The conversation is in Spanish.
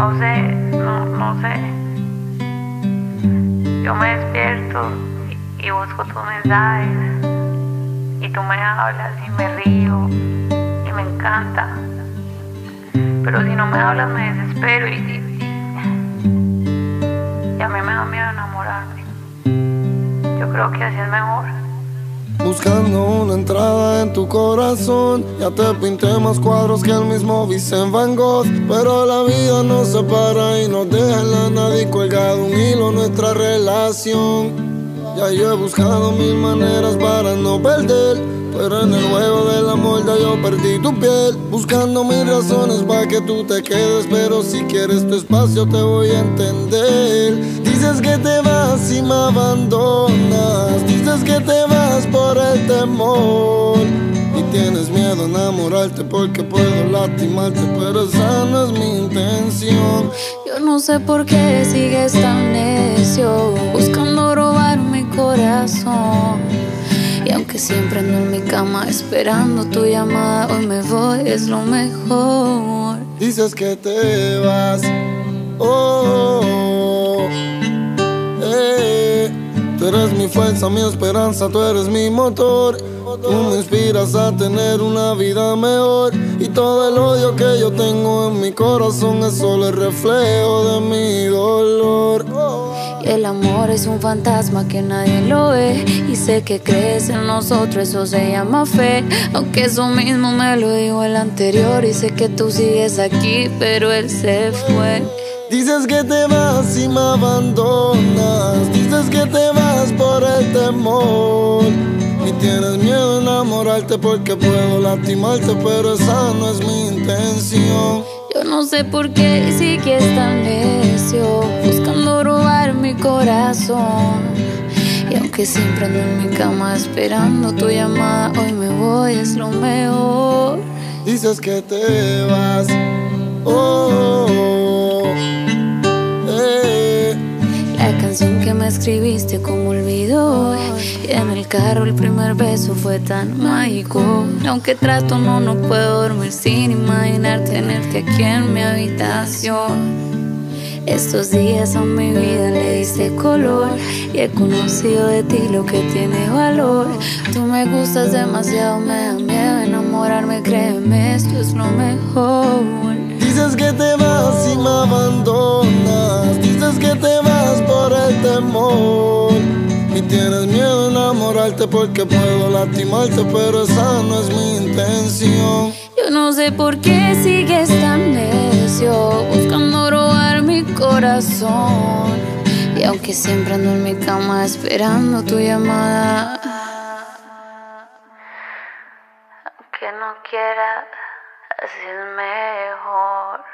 No sé, no, sé. Yo me despierto y, y busco tus mensajes. Y tú me hablas y me río y me encanta. Pero si no me hablas me desespero y, y, y a mí me da miedo enamorarme. Yo creo que así es mejor. Buscando una entrada en tu corazón. Ya te pinté más cuadros que el mismo Vicente Van Gogh Pero la vida nos separa y nos deja en la nada y colgado un hilo nuestra relación. Ya yo he buscado mil maneras para no perder Pero en el juego del amor ya yo perdí tu piel. Buscando mil razones para que tú te quedes Pero si quieres tu espacio te voy a entender. Dices que te vas y me abandonas Dices que te vas por el temor. Y tienes miedo a enamorarte porque puedo lastimarte Pero esa no es mi intención. Yo no sé por qué sigues tan necio Buscando robar mi corazón. Y aunque siempre ando en mi cama esperando tu llamada Hoy me voy, es lo mejor. Dices que te vas oh, eres mi fuerza, mi esperanza, tú eres mi motor. Tú me inspiras a tener una vida mejor. Y todo el odio que yo tengo en mi corazón es solo el reflejo de mi dolor. El amor es un fantasma que nadie lo ve. Y sé que crees en nosotros, eso se llama fe. Aunque eso mismo me lo dijo el anterior. Y sé que tú sigues aquí, pero él se fue. Dices que te vas y me abandonas. Dices que te vas por el temor. Y tienes miedo a enamorarte porque puedo lastimarte, pero esa no es mi intención. Yo no sé por qué sigues tan necio, buscando robar mi corazón. Y aunque siempre ando en mi cama esperando tu llamada, hoy me voy, es lo mejor. Dices que te vas. Oh, eh. Canción que me escribiste como olvidó Y en el carro el primer beso fue tan mágico Y aunque trato no, no puedo dormir sin imaginar tenerte aquí en mi habitación estos días a mi vida le diste color y he conocido de ti lo que tiene valor. Tú me gustas demasiado, me da miedo enamorarme, créeme, esto es lo mejor. Dices que te vas y me abandonas. Y tienes miedo a enamorarte porque puedo lastimarte, pero esa no es mi intención. Yo no sé por qué sigues tan necio, buscando robar mi corazón. Y aunque siempre ando en mi cama esperando tu llamada. Aunque no quiera, así es mejor.